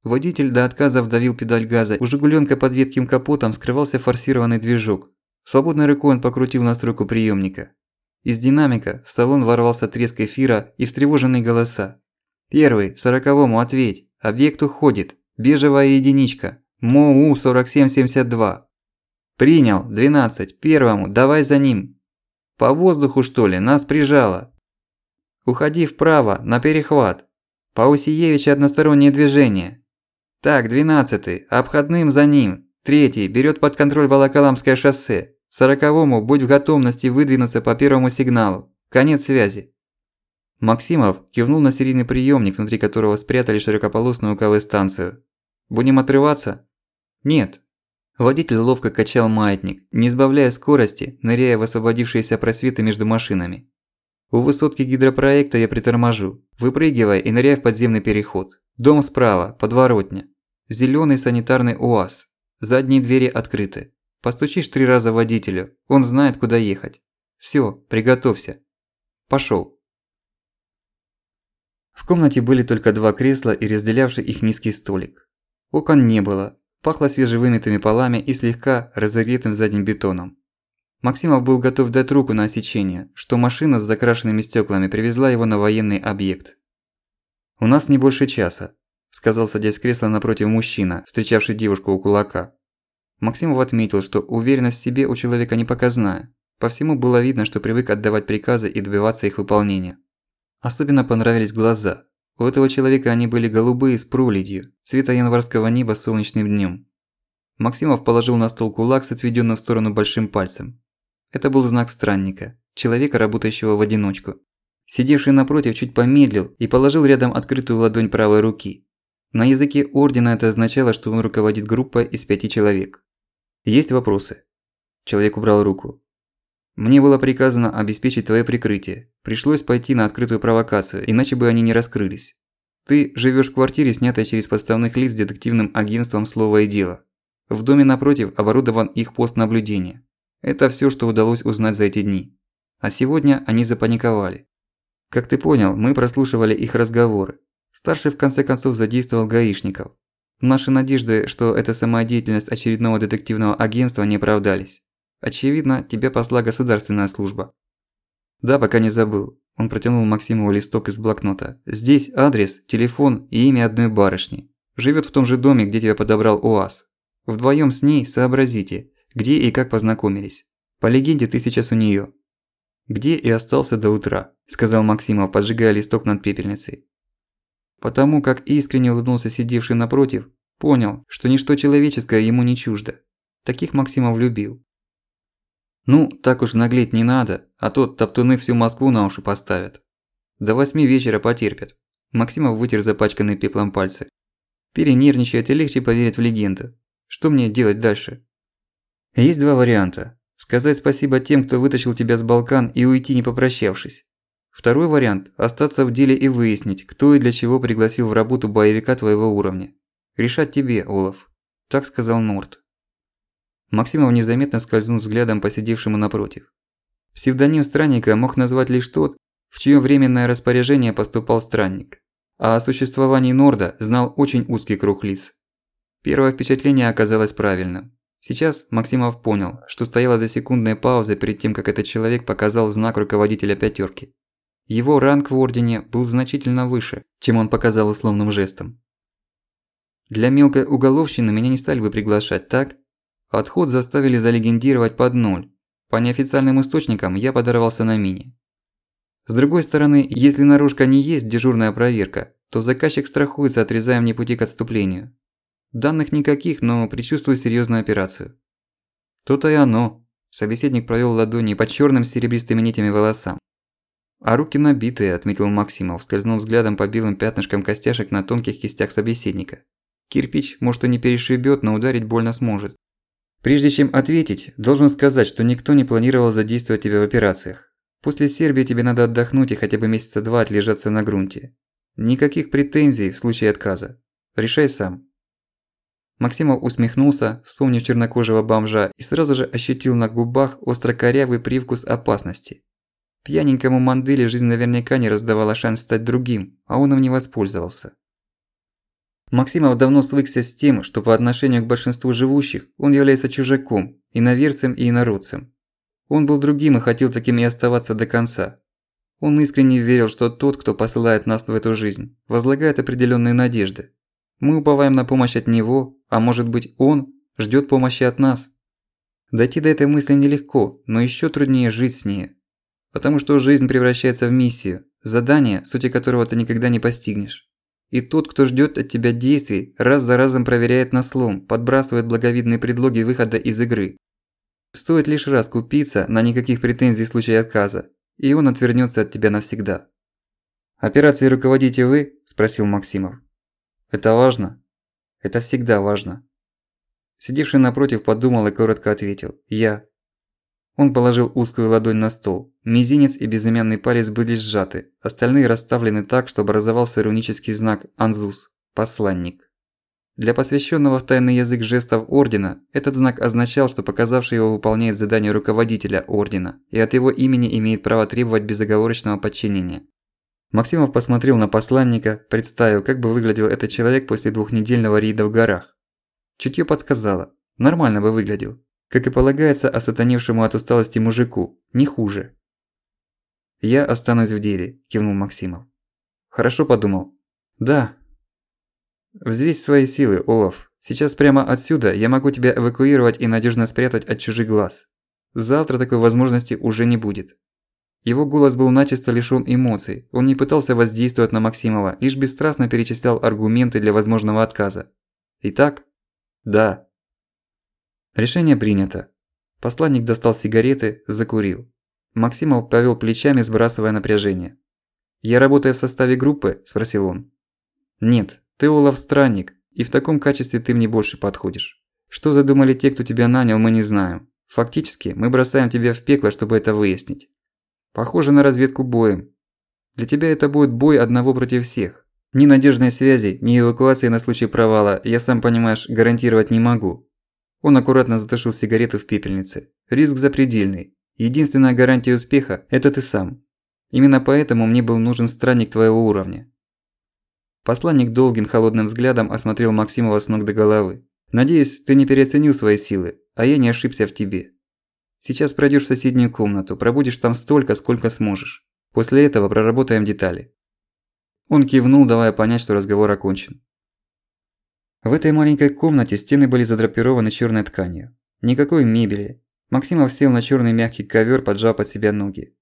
Водитель до отказа вдавил педаль газа, у «Жигуленка» под ветким капотом скрывался форсированный движок, Свободной рукой он покрутил настройку приемника. Из динамика в салон ворвался треск эфира и встревоженные голоса. «Первый, сороковому ответь. Объект уходит. Бежевая единичка. МОУ 4772. Принял. 12. Первому. Давай за ним. По воздуху что ли? Нас прижало. Уходи вправо, на перехват. По Усиевича одностороннее движение. Так, 12. Обходным за ним. Третий берет под контроль Волоколамское шоссе. Сороковому будь в готовности выдвинуться по первому сигналу. Конец связи. Максимов кивнул на серийный приемник, внутри которого спрятали широкополосную КВ-станцию. «Будем отрываться?» «Нет». Водитель ловко качал маятник, не сбавляя скорости, ныряя в освободившиеся просветы между машинами. У высотки гидропроекта я приторможу, выпрыгивая и ныряя в подземный переход. Дом справа, подворотня. Зелёный санитарный УАЗ. Задние двери открыты. Постучишь три раза водителю, он знает, куда ехать. Всё, приготовься. Пошёл. В комнате были только два кресла и разделявший их низкий столик. Окон не было, пахло свежевымытыми полами и слегка разогретым задним бетоном. Максимов был готов дать руку на осечение, что машина с закрашенными стёклами привезла его на военный объект. «У нас не больше часа», – сказал садясь в кресло напротив мужчина, встречавший девушку у кулака. Максимов отметил, что уверенность в себе у человека не показная. По всему было видно, что привык отдавать приказы и добиваться их выполнения. Особенно понравились глаза. У этого человека они были голубые с проледью, цвета январского неба солнечным днём. Максимов положил на стол кулак с отведённым в сторону большим пальцем. Это был знак странника, человека, работающего в одиночку. Сидевший напротив чуть помедлил и положил рядом открытую ладонь правой руки. На языке Ордена это означало, что он руководит группой из пяти человек. Есть вопросы?» Человек убрал руку. «Мне было приказано обеспечить твое прикрытие. Пришлось пойти на открытую провокацию, иначе бы они не раскрылись. Ты живешь в квартире, снятой через подставных лиц детективным агентством «Слово и дело». В доме напротив оборудован их пост наблюдения. Это все, что удалось узнать за эти дни. А сегодня они запаниковали. Как ты понял, мы прослушивали их разговоры. Старший в конце концов задействовал гаишников. Наши надежды, что это самодеятельность очередного детективного агентства не оправдались. Очевидно, тебя посла государственная служба. Да, пока не забыл. Он протянул Максимову листок из блокнота. Здесь адрес, телефон и имя одной барышни. Живет в том же доме, где тебя подобрал УАЗ. Вдвоем с ней сообразите, где и как познакомились. По легенде, ты сейчас у нее. Где и остался до утра, сказал Максимов, поджигая листок над пепельницей. Потому как искренне улыбнулся сидевший напротив, понял, что ничто человеческое ему не чуждо. Таких Максимов любил. Ну, так уж наглеть не надо, а то топтуны всю Москву на уши поставят. До восьми вечера потерпят. Максимов вытер запачканные пеплом пальцы. Перенервничает и легче поверить в легенду. Что мне делать дальше? Есть два варианта. Сказать спасибо тем, кто вытащил тебя с Балкан и уйти не попрощавшись. Второй вариант – остаться в деле и выяснить, кто и для чего пригласил в работу боевика твоего уровня. Решать тебе, Олаф. Так сказал Норт. Максимов незаметно скользнул взглядом по сидевшему напротив. Псевдоним странника мог назвать лишь тот, в чье временное распоряжение поступал странник. А о существовании Норда знал очень узкий круг лиц. Первое впечатление оказалось правильным. Сейчас Максимов понял, что стояла за секундной паузой перед тем, как этот человек показал знак руководителя пятерки. Его ранг в Ордене был значительно выше, чем он показал условным жестом. Для мелкой уголовщины меня не стали бы приглашать, так? Отход заставили залегендировать под ноль. По неофициальным источникам я подорвался на мини. С другой стороны, если наружка не есть дежурная проверка, то заказчик страхуется, отрезая мне пути к отступлению. Данных никаких, но предчувствую серьёзную операцию. То-то и оно. Собеседник провёл ладони по чёрным серебристыми нитями волосам. А руки набитые, отметил Максимов, скользнув взглядом по белым пятнышкам костяшек на тонких кистях собеседника. Кирпич, может, и не перешибёт, но ударить больно сможет. Прежде чем ответить, должен сказать, что никто не планировал задействовать тебя в операциях. После Сербии тебе надо отдохнуть и хотя бы месяца два отлежаться на грунте. Никаких претензий в случае отказа. Решай сам. Максимов усмехнулся, вспомнив чернокожего бомжа, и сразу же ощутил на губах острокорявый привкус опасности. Пьяненькому Манделе жизнь наверняка не раздавала шанс стать другим, а он им не воспользовался. Максимов давно свыкся с тем, что по отношению к большинству живущих он является чужаком, иноверцем и инородцем. Он был другим и хотел таким и оставаться до конца. Он искренне верил, что тот, кто посылает нас в эту жизнь, возлагает определенные надежды. Мы уповаем на помощь от него, а может быть он ждет помощи от нас. Дойти до этой мысли нелегко, но еще труднее жить с ней. Потому что жизнь превращается в миссию, задание, сути которого ты никогда не постигнешь. И тот, кто ждет от тебя действий, раз за разом проверяет на слом, подбрасывает благовидные предлоги выхода из игры. Стоит лишь раз купиться на никаких претензий в случае отказа, и он отвернется от тебя навсегда. «Операцией руководите вы?» – спросил Максимов. «Это важно?» «Это всегда важно». Сидевший напротив подумал и коротко ответил «Я». Он положил узкую ладонь на стол. Мизинец и безымянный палец были сжаты, остальные расставлены так, чтобы образовался рунический знак «Анзус» – «Посланник». Для посвященного в тайный язык жестов Ордена, этот знак означал, что показавший его выполняет задание руководителя Ордена и от его имени имеет право требовать безоговорочного подчинения. Максимов посмотрел на посланника, представив, как бы выглядел этот человек после двухнедельного рейда в горах. Чутьё подсказало, нормально бы выглядел, как и полагается осатаневшему от усталости мужику, не хуже. «Я останусь в деле», – кивнул Максимов. «Хорошо подумал». «Да». «Взвесь свои силы, Олаф. Сейчас прямо отсюда я могу тебя эвакуировать и надежно спрятать от чужих глаз. Завтра такой возможности уже не будет». Его голос был начисто лишён эмоций, он не пытался воздействовать на Максимова, лишь бесстрастно перечислял аргументы для возможного отказа. «Итак?» «Да», Решение принято. Посланник достал сигареты, закурил. Максимов повел плечами, сбрасывая напряжение. «Я работаю в составе группы?» – спросил он. «Нет, ты Олаф Странник, и в таком качестве ты мне больше подходишь. Что задумали те, кто тебя нанял, мы не знаем. Фактически, мы бросаем тебя в пекло, чтобы это выяснить. Похоже на разведку боем. Для тебя это будет бой одного против всех. Ни надежной связи, ни эвакуации на случай провала я, сам понимаешь, гарантировать не могу. Он аккуратно затушил сигарету в пепельнице. Риск запредельный. Единственная гарантия успеха – это ты сам. Именно поэтому мне был нужен странник твоего уровня. Посланник долгим холодным взглядом осмотрел Максимова с ног до головы. «Надеюсь, ты не переоценил свои силы, а я не ошибся в тебе. Сейчас пройдёшь в соседнюю комнату, пробудешь там столько, сколько сможешь. После этого проработаем детали». Он кивнул, давая понять, что разговор окончен. В этой маленькой комнате стены были задрапированы черной тканью. Никакой мебели. Максимов сел на черный мягкий ковер, поджав под себя ноги.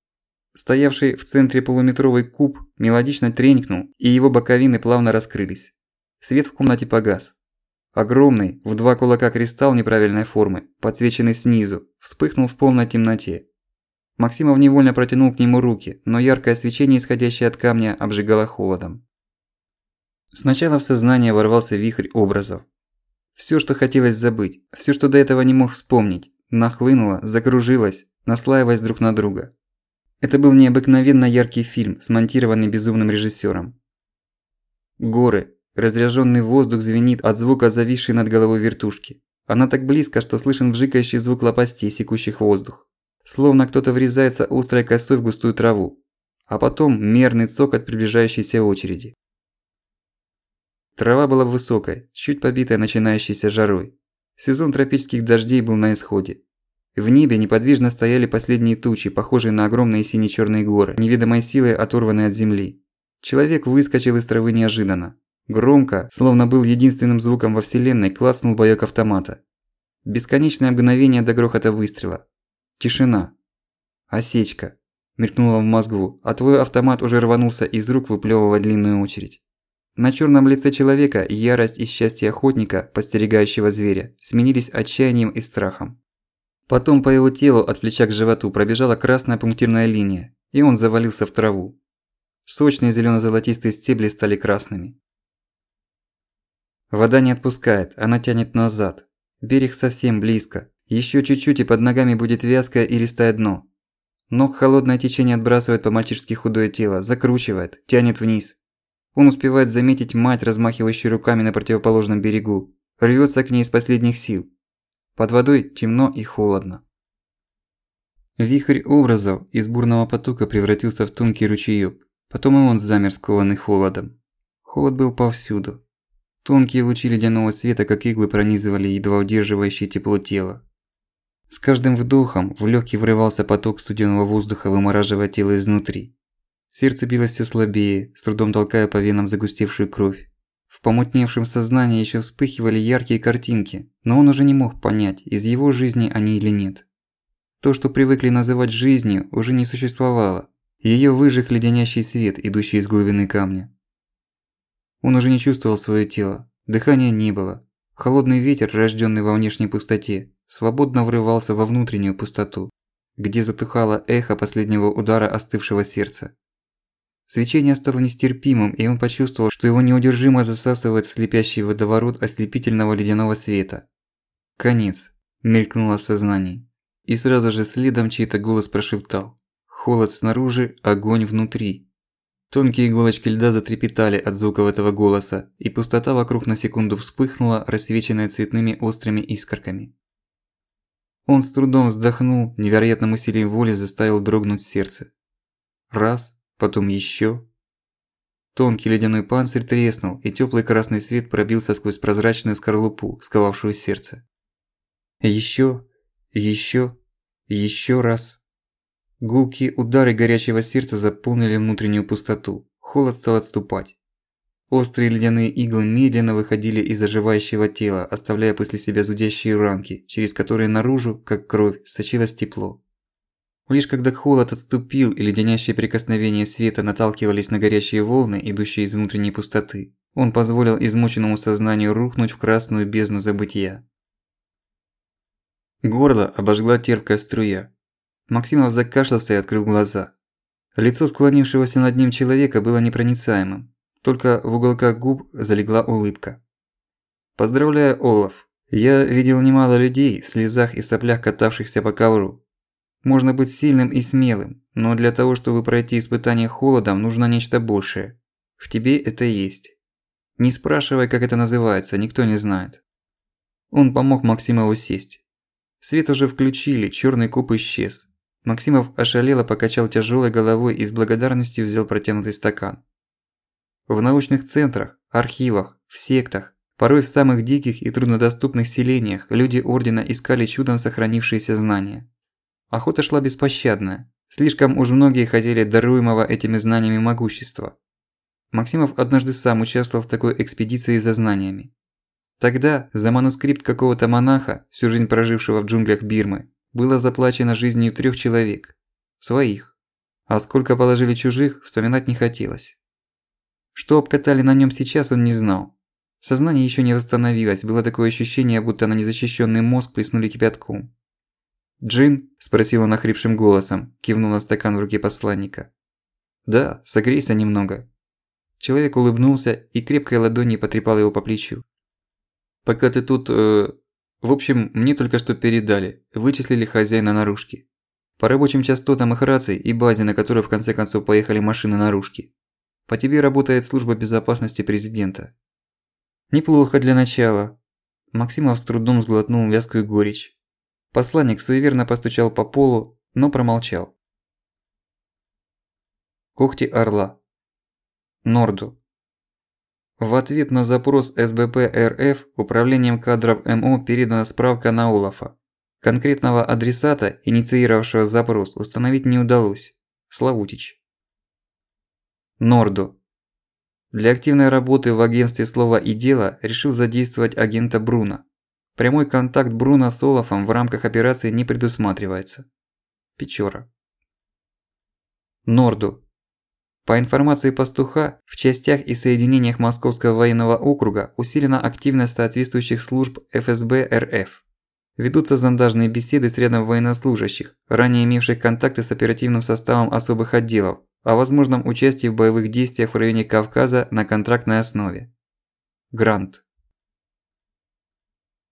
Стоявший в центре полуметровый куб мелодично тренькнул, и его боковины плавно раскрылись. Свет в комнате погас. Огромный, в два кулака кристалл неправильной формы, подсвеченный снизу, вспыхнул в полной темноте. Максимов невольно протянул к нему руки, но яркое свечение, исходящее от камня, обжигало холодом. Сначала в сознание ворвался вихрь образов. Всё, что хотелось забыть, всё, что до этого не мог вспомнить, нахлынуло, закружилось, наслаиваясь друг на друга. Это был необыкновенно яркий фильм, смонтированный безумным режиссером. Горы, разряженный воздух звенит от звука зависшей над головой вертушки. Она так близко, что слышен вжикающий звук лопастей, секущих воздух. Словно кто-то врезается острой косой в густую траву. А потом мерный цокот приближающейся очереди. Трава была высокой, чуть побитая начинающейся жарой. Сезон тропических дождей был на исходе. В небе неподвижно стояли последние тучи, похожие на огромные сине-чёрные горы, невидимой силой оторванные от земли. Человек выскочил из травы неожиданно. Громко, словно был единственным звуком во вселенной, класснул боёк автомата. Бесконечное мгновение до грохота выстрела. Тишина. Осечка. Мелькнула в мозгу, а твой автомат уже рванулся из рук, выплёвывая длинную очередь. На чёрном лице человека ярость и счастье охотника, постерегающего зверя, сменились отчаянием и страхом. Потом по его телу от плеча к животу пробежала красная пунктирная линия, и он завалился в траву. Сочные зелено-золотистые стебли стали красными. Вода не отпускает, она тянет назад. Берег совсем близко. Еще чуть-чуть и под ногами будет вязкое и листое дно. Ног холодное течение отбрасывает по-мальчишски худое тело, закручивает, тянет вниз. Он успевает заметить мать, размахивающую руками на противоположном берегу. Рвётся к ней из последних сил. Под водой темно и холодно. Вихрь образов из бурного потока превратился в тонкий ручеёк. Потом и он замер скованный холодом. Холод был повсюду. Тонкие лучи ледяного света, как иглы, пронизывали едва удерживающее тепло тела. С каждым вдохом в лёгкий врывался поток студеного воздуха, вымораживая тело изнутри. Сердце билось всё слабее, с трудом толкая по венам загустевшую кровь. В помутневшем сознании еще вспыхивали яркие картинки, но он уже не мог понять, из его жизни они или нет. То, что привыкли называть жизнью, уже не существовало. Её выжег леденящий свет, идущий из глубины камня. Он уже не чувствовал своё тело, дыхания не было. Холодный ветер, рождённый во внешней пустоте, свободно врывался во внутреннюю пустоту, где затухало эхо последнего удара остывшего сердца. Свечение стало нестерпимым, и он почувствовал, что его неудержимо засасывает в слепящий водоворот ослепительного ледяного света. «Конец», – мелькнуло в сознании. И сразу же следом чей-то голос прошептал. «Холод снаружи, огонь внутри». Тонкие иголочки льда затрепетали от звуков этого голоса, и пустота вокруг на секунду вспыхнула, рассвеченная цветными острыми искорками. Он с трудом вздохнул, невероятным усилием воли заставил дрогнуть сердце. Раз, потом еще. Тонкий ледяной панцирь треснул, и теплый красный свет пробился сквозь прозрачную скорлупу, сковавшую сердце. Еще, еще, еще раз. Гулкие удары горячего сердца заполнили внутреннюю пустоту. Холод стал отступать. Острые ледяные иглы медленно выходили из оживающего тела, оставляя после себя зудящие ранки, через которые наружу, как кровь, сочилось тепло. Лишь когда холод отступил и леденящие прикосновения света наталкивались на горящие волны, идущие из внутренней пустоты, он позволил измученному сознанию рухнуть в красную бездну забытия. Горло обожгла терпкая струя. Максимов закашлялся и открыл глаза. Лицо склонившегося над ним человека было непроницаемым, только в уголках губ залегла улыбка. «Поздравляю, Олаф. Я видел немало людей в слезах и соплях катавшихся по ковру. Можно быть сильным и смелым, но для того, чтобы пройти испытание холодом, нужно нечто большее. В тебе это есть. Не спрашивай, как это называется, никто не знает. Он помог Максимову сесть. Свет уже включили, чёрный куб исчез. Максимов ошалело покачал тяжёлой головой и с благодарностью взял протянутый стакан. В научных центрах, архивах, в сектах, порой в самых диких и труднодоступных селениях люди Ордена искали чудом сохранившиеся знания. Охота шла беспощадная. Слишком уж многие хотели даруемого этими знаниями могущества. Максимов однажды сам участвовал в такой экспедиции за знаниями. Тогда за манускрипт какого-то монаха, всю жизнь прожившего в джунглях Бирмы, было заплачено жизнью трёх человек. Своих. А сколько положили чужих, вспоминать не хотелось. Что обкатали на нём сейчас, он не знал. Сознание ещё не восстановилось, было такое ощущение, будто на незащищённый мозг плеснули кипятком. «Джин?» – спросил он охрипшим голосом, кивнул на стакан в руке посланника. «Да, согрейся немного». Человек улыбнулся и крепкой ладонью потрепал его по плечу. «Пока ты тут... Э, в общем, мне только что передали, вычислили хозяина наружки. По рабочим частотам их раций и базе, на которой в конце концов поехали машины наружки. По тебе работает служба безопасности президента. Неплохо для начала. Максимов с трудом сглотнул вязкую горечь. Посланник суеверно постучал по полу, но промолчал. Когти орла. Норду. В ответ на запрос СБП РФ управлением кадров МО передана справка на Олафа. Конкретного адресата, инициировавшего запрос, установить не удалось. Славутич. Норду. Для активной работы в агентстве «Слово и дело» решил задействовать агента Бруна. Прямой контакт Бруна с Олафом в рамках операции не предусматривается. Печора. Норду. По информации пастуха, в частях и соединениях Московского военного округа усилена активность соответствующих служб ФСБ РФ. Ведутся зондажные беседы с рядом военнослужащих, ранее имевших контакты с оперативным составом особых отделов, о возможном участии в боевых действиях в районе Кавказа на контрактной основе. Грант.